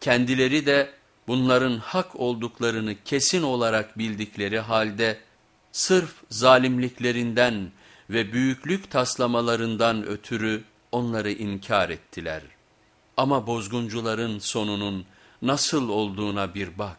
Kendileri de bunların hak olduklarını kesin olarak bildikleri halde sırf zalimliklerinden ve büyüklük taslamalarından ötürü onları inkar ettiler. Ama bozguncuların sonunun nasıl olduğuna bir bak.